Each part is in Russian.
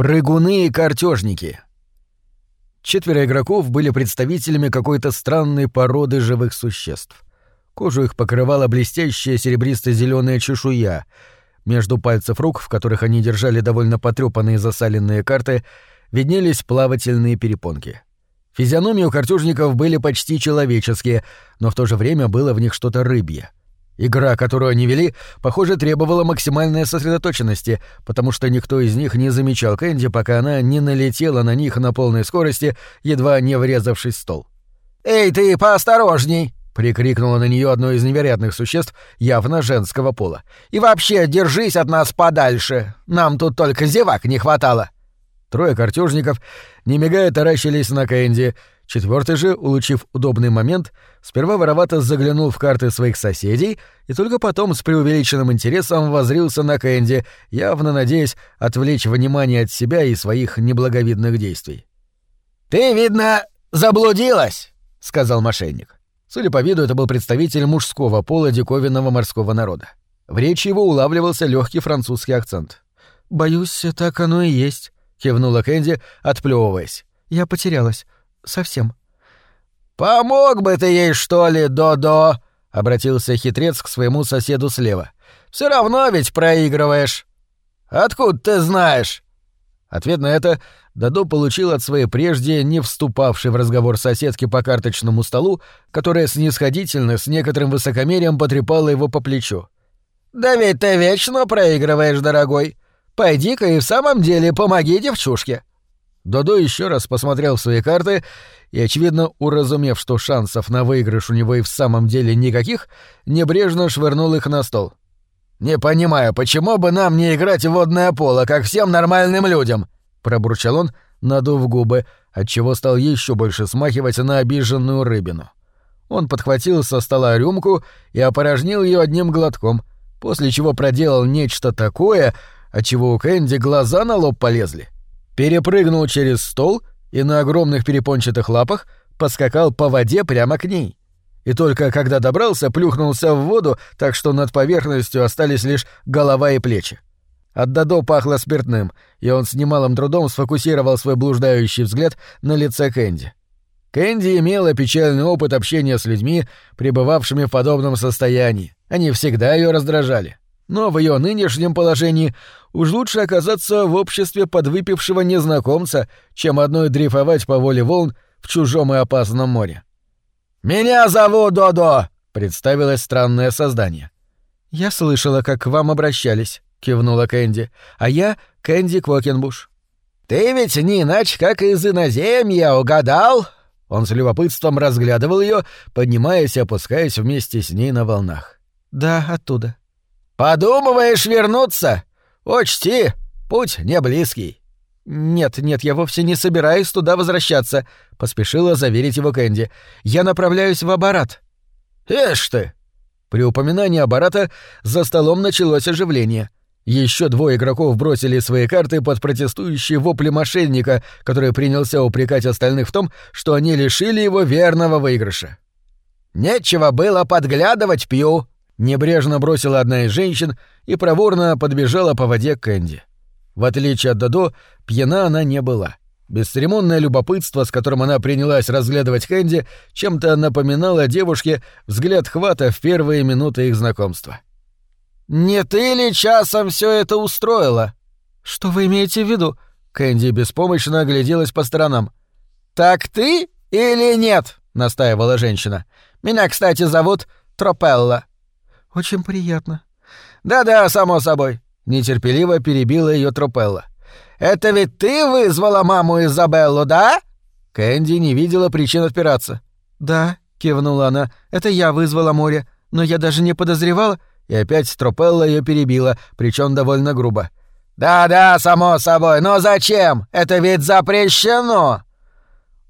Прыгуны и картежники. Четверо игроков были представителями какой-то странной породы живых существ. Кожу их покрывала блестящая серебристо-зеленая чешуя. Между пальцев рук, в которых они держали довольно потрепанные засаленные карты, виднелись плавательные перепонки. Физиономии у картежников были почти человеческие, но в то же время было в них что-то рыбье — Игра, которую они вели, похоже, требовала максимальной сосредоточенности, потому что никто из них не замечал Кэнди, пока она не налетела на них на полной скорости, едва не врезавшись в стол. «Эй, ты поосторожней!» — прикрикнуло на нее одно из невероятных существ, явно женского пола. «И вообще, держись от нас подальше! Нам тут только зевак не хватало!» Трое картежников, не мигая, таращились на Кэнди, Четвертый же, улучив удобный момент, сперва воровато заглянул в карты своих соседей и только потом с преувеличенным интересом возрился на Кэнди, явно надеясь отвлечь внимание от себя и своих неблаговидных действий. «Ты, видно, заблудилась!» — сказал мошенник. Судя по виду, это был представитель мужского пола диковинного морского народа. В речи его улавливался легкий французский акцент. «Боюсь, так оно и есть», — кивнула Кэнди, отплевываясь. «Я потерялась. Совсем. «Помог бы ты ей, что ли, Додо?» — обратился хитрец к своему соседу слева. Все равно ведь проигрываешь. Откуда ты знаешь?» Ответ на это Додо получил от своей прежде не вступавшей в разговор соседки по карточному столу, которая снисходительно, с некоторым высокомерием потрепала его по плечу. «Да ведь ты вечно проигрываешь, дорогой. Пойди-ка и в самом деле помоги девчушке. Додо еще раз посмотрел свои карты и, очевидно, уразумев, что шансов на выигрыш у него и в самом деле никаких, небрежно швырнул их на стол. «Не понимаю, почему бы нам не играть в водное поло, как всем нормальным людям?» — пробурчал он, надув губы, отчего стал еще больше смахивать на обиженную рыбину. Он подхватил со стола рюмку и опорожнил ее одним глотком, после чего проделал нечто такое, отчего у Кэнди глаза на лоб полезли — перепрыгнул через стол и на огромных перепончатых лапах поскакал по воде прямо к ней. И только когда добрался, плюхнулся в воду, так что над поверхностью остались лишь голова и плечи. От Дадо пахло спиртным, и он с немалым трудом сфокусировал свой блуждающий взгляд на лице Кэнди. Кэнди имела печальный опыт общения с людьми, пребывавшими в подобном состоянии. Они всегда ее раздражали но в ее нынешнем положении уж лучше оказаться в обществе подвыпившего незнакомца, чем одной дрейфовать по воле волн в чужом и опасном море. «Меня зовут Додо!» — представилось странное создание. «Я слышала, как к вам обращались», — кивнула Кэнди. «А я Кэнди Квокенбуш». «Ты ведь не иначе, как из иноземья, угадал?» Он с любопытством разглядывал ее, поднимаясь и опускаясь вместе с ней на волнах. «Да, оттуда». «Подумываешь вернуться? Учти, путь не близкий». «Нет, нет, я вовсе не собираюсь туда возвращаться», — поспешила заверить его Кэнди. «Я направляюсь в Абарат». «Ишь ты!» При упоминании Абарата за столом началось оживление. Еще двое игроков бросили свои карты под протестующие вопли мошенника, который принялся упрекать остальных в том, что они лишили его верного выигрыша. «Нечего было подглядывать, Пью», Небрежно бросила одна из женщин и проворно подбежала по воде к Кэнди. В отличие от Додо, пьяна она не была. Бесцеремонное любопытство, с которым она принялась разглядывать Кэнди, чем-то напоминало девушке взгляд хвата в первые минуты их знакомства. «Не ты ли часом все это устроила?» «Что вы имеете в виду?» Кэнди беспомощно огляделась по сторонам. «Так ты или нет?» — настаивала женщина. «Меня, кстати, зовут Тропелла». «Очень приятно». «Да-да, само собой», — нетерпеливо перебила ее Тропелла. «Это ведь ты вызвала маму Изабеллу, да?» Кэнди не видела причин отпираться. «Да», — кивнула она, — «это я вызвала море, но я даже не подозревала...» И опять Тропелла ее перебила, причем довольно грубо. «Да-да, само собой, но зачем? Это ведь запрещено!»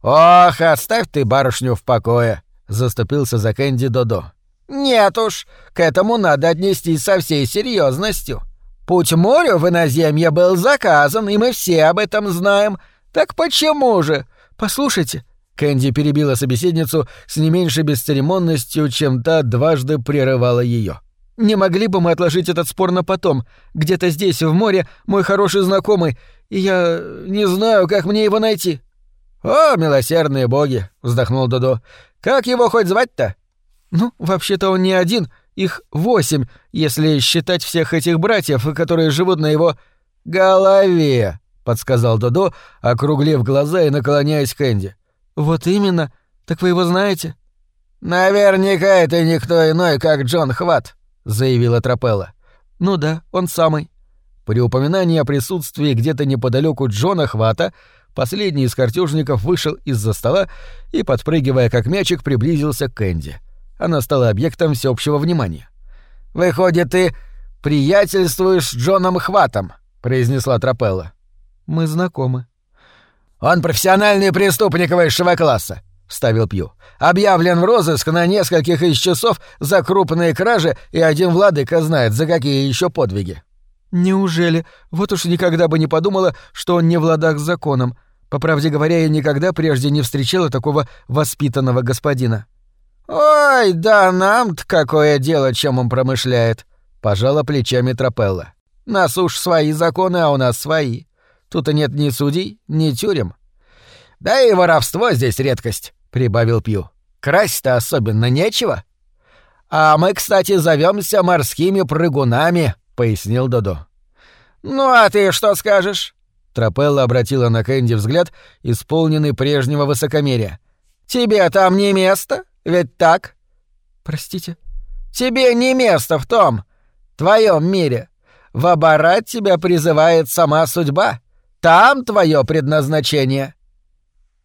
«Ох, оставь ты барышню в покое», — заступился за Кэнди Додо. Нет уж, к этому надо отнестись со всей серьезностью. Путь морю в иноземье был заказан, и мы все об этом знаем. Так почему же? Послушайте, Кэнди перебила собеседницу с не меньшей бесцеремонностью, чем та дважды прерывала ее. Не могли бы мы отложить этот спор на потом? Где-то здесь, в море, мой хороший знакомый, и я не знаю, как мне его найти». «О, милосердные боги!» — вздохнул Додо. «Как его хоть звать-то?» «Ну, вообще-то он не один, их восемь, если считать всех этих братьев, которые живут на его голове», — подсказал Додо, округлив глаза и наклоняясь к Энди. «Вот именно. Так вы его знаете?» «Наверняка это никто иной, как Джон Хват», — заявила Трапелла. «Ну да, он самый». При упоминании о присутствии где-то неподалеку Джона Хвата последний из картежников вышел из-за стола и, подпрыгивая как мячик, приблизился к Энди. Она стала объектом всеобщего внимания. «Выходит, ты приятельствуешь с Джоном Хватом», — произнесла Трапелла. «Мы знакомы». «Он профессиональный преступник высшего класса», — вставил Пью. «Объявлен в розыск на нескольких из часов за крупные кражи, и один владыка знает, за какие еще подвиги». «Неужели? Вот уж никогда бы не подумала, что он не в ладах с законом. По правде говоря, я никогда прежде не встречала такого воспитанного господина». «Ой, да нам-то какое дело, чем он промышляет», — пожала плечами Трапелла. «Нас уж свои законы, а у нас свои. Тут и нет ни судей, ни тюрем. Да и воровство здесь редкость», — прибавил Пью. «Красть-то особенно нечего». «А мы, кстати, зовемся морскими прыгунами», — пояснил Додо. «Ну а ты что скажешь?» Трапелла обратила на Кэнди взгляд, исполненный прежнего высокомерия. «Тебе там не место? Ведь так?» «Простите?» «Тебе не место в том, твоем мире. В оборот тебя призывает сама судьба. Там твое предназначение».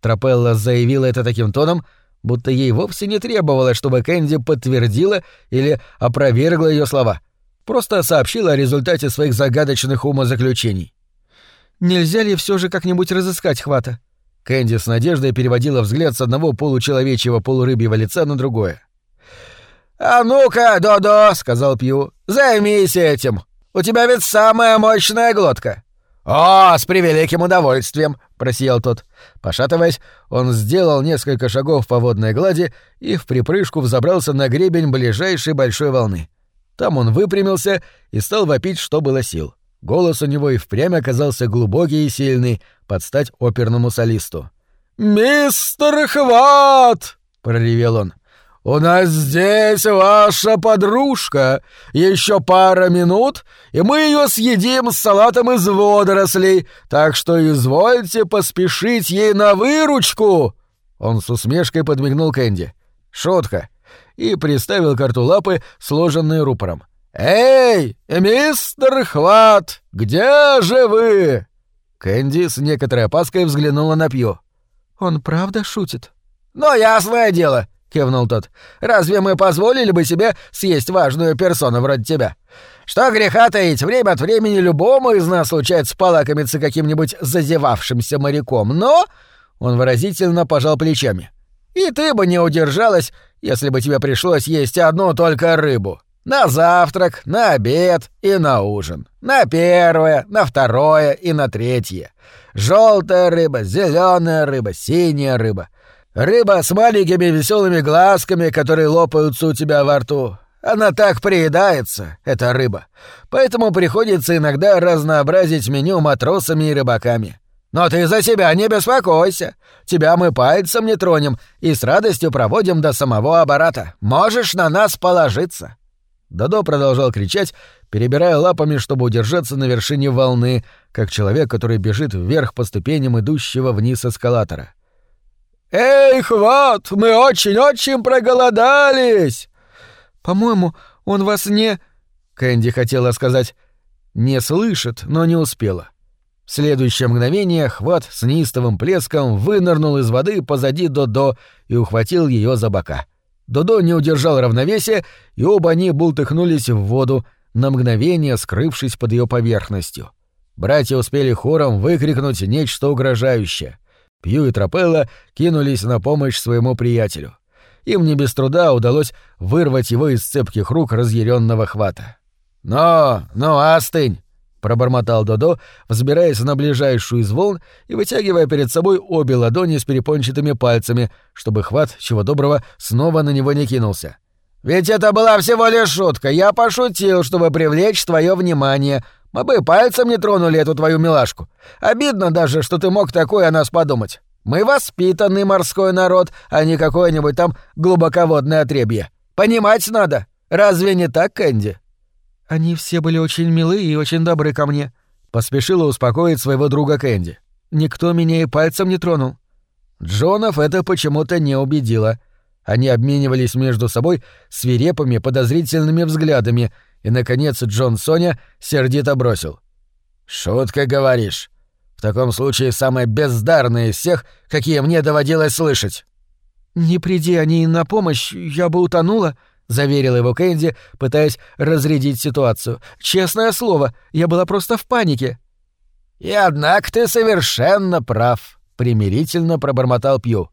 Трапелла заявила это таким тоном, будто ей вовсе не требовалось, чтобы Кэнди подтвердила или опровергла ее слова. Просто сообщила о результате своих загадочных умозаключений. «Нельзя ли все же как-нибудь разыскать хвата?» Кэнди с надеждой переводила взгляд с одного получеловечьего полурыбьего лица на другое. «А ну-ка, Додо!» — сказал Пью. «Займись этим! У тебя ведь самая мощная глотка!» «О, с превеликим удовольствием!» — просиял тот. Пошатываясь, он сделал несколько шагов по водной глади и в припрыжку взобрался на гребень ближайшей большой волны. Там он выпрямился и стал вопить, что было сил. Голос у него и впрямь оказался глубокий и сильный, под стать оперному солисту. «Мистер Хват!» — проревел он. «У нас здесь ваша подружка. Еще пара минут, и мы ее съедим с салатом из водорослей, так что извольте поспешить ей на выручку!» Он с усмешкой подмигнул Кэнди. «Шутка!» и приставил карту лапы, сложенной рупором. «Эй, мистер Хват, где же вы?» Кэнди с некоторой опаской взглянула на Пью. «Он правда шутит?» «Ну, ясное дело кивнул тот. «Разве мы позволили бы себе съесть важную персону вроде тебя? Что греха таить, время от времени любому из нас случается полакомиться каким-нибудь зазевавшимся моряком, но...» Он выразительно пожал плечами. «И ты бы не удержалась, если бы тебе пришлось есть одну только рыбу. На завтрак, на обед и на ужин. На первое, на второе и на третье. Желтая рыба, зеленая рыба, синяя рыба. Рыба с маленькими веселыми глазками, которые лопаются у тебя во рту. Она так приедается, эта рыба. Поэтому приходится иногда разнообразить меню матросами и рыбаками. Но ты за себя не беспокойся. Тебя мы пальцем не тронем и с радостью проводим до самого аппарата. Можешь на нас положиться». Дадо продолжал кричать, перебирая лапами, чтобы удержаться на вершине волны, как человек, который бежит вверх по ступеням идущего вниз эскалатора. «Эй, Хват, мы очень-очень проголодались!» «По-моему, он вас не...» Кэнди хотела сказать «не слышит», но не успела. В следующее мгновение Хват с неистовым плеском вынырнул из воды позади Додо и ухватил ее за бока. Додо не удержал равновесия, и оба они бултыхнулись в воду, на мгновение скрывшись под ее поверхностью. Братья успели хором выкрикнуть нечто угрожающее. Пью и Трапелла кинулись на помощь своему приятелю. Им не без труда удалось вырвать его из цепких рук разъяренного хвата. «Но, ну, остынь!» — пробормотал Додо, взбираясь на ближайшую из волн и вытягивая перед собой обе ладони с перепончатыми пальцами, чтобы хват, чего доброго, снова на него не кинулся. Ведь это была всего лишь шутка. Я пошутил, чтобы привлечь твое внимание. Мы бы пальцем не тронули эту твою милашку. Обидно даже, что ты мог такое о нас подумать. Мы воспитанный морской народ, а не какое-нибудь там глубоководное отребье. Понимать надо. Разве не так, Кэнди?» «Они все были очень милы и очень добры ко мне», — поспешила успокоить своего друга Кэнди. «Никто меня и пальцем не тронул». Джонов это почему-то не убедило. Они обменивались между собой свирепыми подозрительными взглядами, и, наконец, Джон Соня сердито бросил. «Шутка, говоришь. В таком случае самая бездарная из всех, какие мне доводилось слышать». «Не приди они на помощь, я бы утонула», — заверила его Кэнди, пытаясь разрядить ситуацию. «Честное слово, я была просто в панике». «И однако ты совершенно прав», — примирительно пробормотал Пью.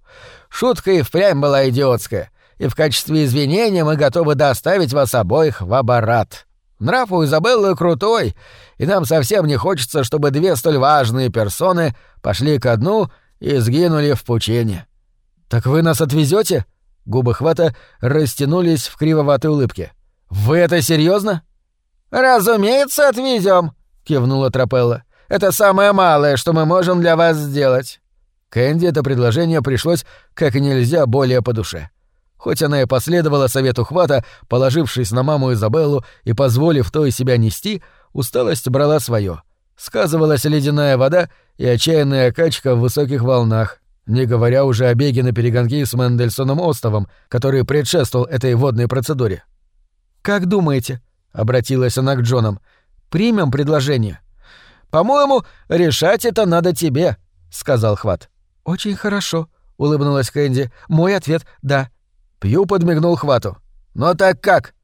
«Шутка и впрямь была идиотская, и в качестве извинения мы готовы доставить вас обоих в абарат. Нрав у Изабеллы крутой, и нам совсем не хочется, чтобы две столь важные персоны пошли ко дну и сгинули в пучине». «Так вы нас отвезете? Губы хвата растянулись в кривоватой улыбке. «Вы это серьезно? «Разумеется, отвезем, кивнула Трапелла. «Это самое малое, что мы можем для вас сделать». Кэнди это предложение пришлось как нельзя более по душе. Хоть она и последовала совету хвата, положившись на маму Изабеллу и позволив той себя нести, усталость брала свое. Сказывалась ледяная вода и отчаянная качка в высоких волнах, не говоря уже о беге на перегонки с Мендельсоном Остовым, который предшествовал этой водной процедуре. «Как думаете?» — обратилась она к Джонам. «Примем предложение?» «По-моему, решать это надо тебе», — сказал Хват. «Очень хорошо», — улыбнулась Кэнди. «Мой ответ — да». Пью подмигнул Хвату. «Но так как?»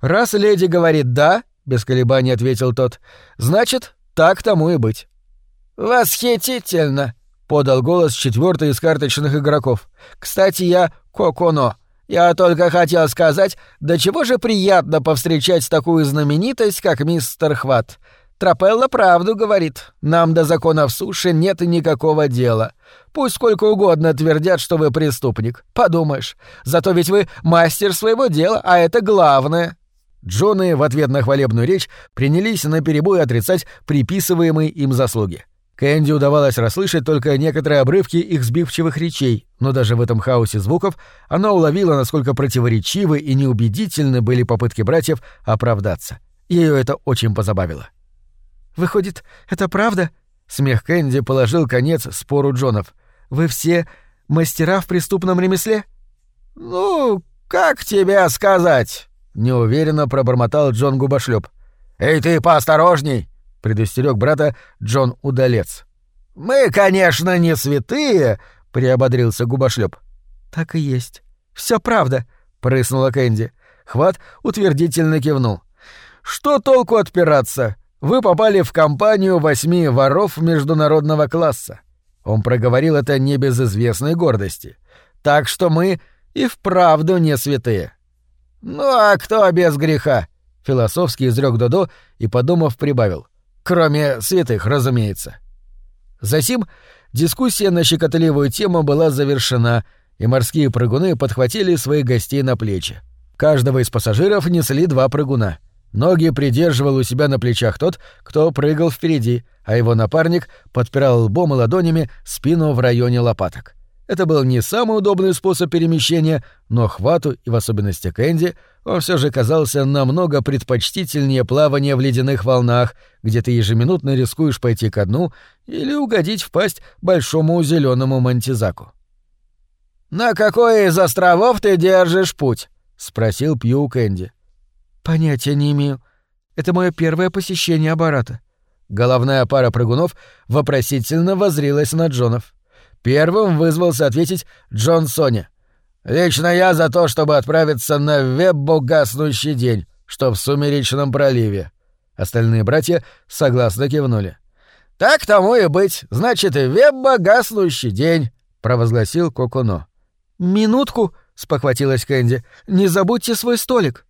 «Раз леди говорит «да», — без колебаний ответил тот, — «значит, так тому и быть». «Восхитительно!» — подал голос четвертый из карточных игроков. «Кстати, я Коконо. Я только хотел сказать, до чего же приятно повстречать такую знаменитость, как мистер Хват. Трапелла правду говорит. Нам до законов суши нет никакого дела. Пусть сколько угодно твердят, что вы преступник. Подумаешь. Зато ведь вы мастер своего дела, а это главное». Джоны в ответ на хвалебную речь принялись наперебой отрицать приписываемые им заслуги. Кэнди удавалось расслышать только некоторые обрывки их сбивчивых речей, но даже в этом хаосе звуков она уловила, насколько противоречивы и неубедительны были попытки братьев оправдаться. Ее это очень позабавило. «Выходит, это правда?» Смех Кэнди положил конец спору Джонов. «Вы все мастера в преступном ремесле?» «Ну, как тебе сказать?» — неуверенно пробормотал Джон Губошлёп. «Эй ты, поосторожней!» — предостерег брата Джон Удалец. «Мы, конечно, не святые!» — приободрился Губошлёп. «Так и есть. Все правда!» — прыснула Кэнди. Хват утвердительно кивнул. «Что толку отпираться? Вы попали в компанию восьми воров международного класса. Он проговорил это не без известной гордости. Так что мы и вправду не святые. Ну а кто без греха? Философски изрек Додо и, подумав, прибавил. Кроме святых, разумеется. Засим дискуссия на щекотливую тему была завершена, и морские прыгуны подхватили своих гостей на плечи. Каждого из пассажиров несли два прыгуна — Ноги придерживал у себя на плечах тот, кто прыгал впереди, а его напарник подпирал лбом и ладонями спину в районе лопаток. Это был не самый удобный способ перемещения, но Хвату, и в особенности Кэнди, он все же казался намного предпочтительнее плавания в ледяных волнах, где ты ежеминутно рискуешь пойти ко дну или угодить в пасть большому зеленому мантизаку. «На какой из островов ты держишь путь?» — спросил Пью Кэнди. Понятия не имею. Это мое первое посещение аппарата. Головная пара прыгунов вопросительно возрилась на Джонов. Первым вызвался ответить Джон Соня. «Лично я за то, чтобы отправиться на Веббо гаснущий день, что в Сумеречном проливе». Остальные братья согласно кивнули. «Так тому и быть. Значит, и Веббо гаснущий день», — провозгласил Коконо. «Минутку», — спохватилась Кэнди. «Не забудьте свой столик».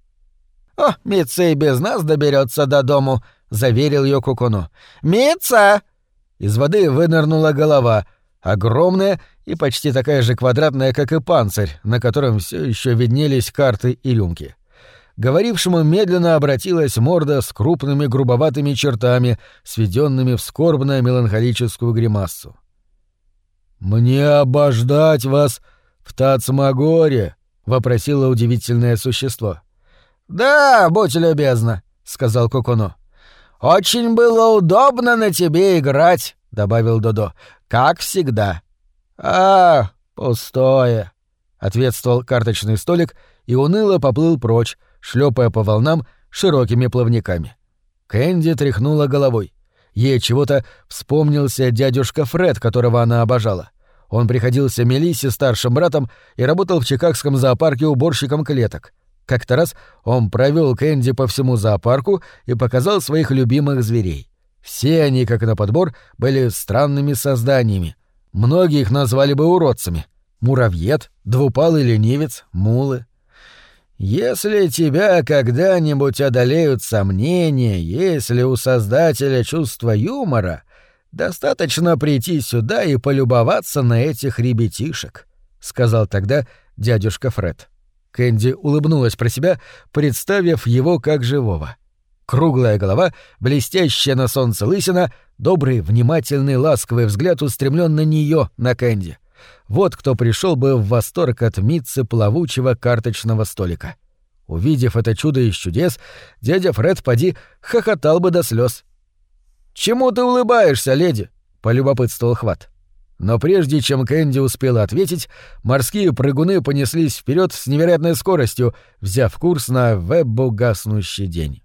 «О, Митца и без нас доберется до дому», — заверил ее Кукуну. «Митца!» Из воды вынырнула голова, огромная и почти такая же квадратная, как и панцирь, на котором все еще виднелись карты и рюмки. Говорившему медленно обратилась морда с крупными грубоватыми чертами, сведенными в скорбную меланхолическую гримасу. «Мне обождать вас в Тацмагоре?» — вопросило удивительное существо. «Да, будь любезна», — сказал Коконо. «Очень было удобно на тебе играть», — добавил Додо. «Как всегда». «А, пустое», — ответствовал карточный столик и уныло поплыл прочь, шлепая по волнам широкими плавниками. Кэнди тряхнула головой. Ей чего-то вспомнился дядюшка Фред, которого она обожала. Он приходился Мелиссе старшим братом и работал в чикагском зоопарке уборщиком клеток. Как-то раз он провел Кэнди по всему зоопарку и показал своих любимых зверей. Все они, как на подбор, были странными созданиями. Многие их назвали бы уродцами. Муравьед, двупалый ленивец, мулы. Если тебя когда-нибудь одолеют сомнения, если у Создателя чувство юмора, достаточно прийти сюда и полюбоваться на этих ребятишек, — сказал тогда дядюшка Фред. Кэнди улыбнулась про себя, представив его как живого. Круглая голова, блестящая на солнце лысина, добрый, внимательный, ласковый взгляд устремлен на нее, на Кэнди — вот кто пришел бы в восторг от митцы плавучего карточного столика. Увидев это чудо из чудес, дядя Фред поди хохотал бы до слез. «Чему ты улыбаешься, леди?» — полюбопытствовал Хват. Но прежде чем Кэнди успела ответить, морские прыгуны понеслись вперед с невероятной скоростью, взяв курс на веббу гаснущий день.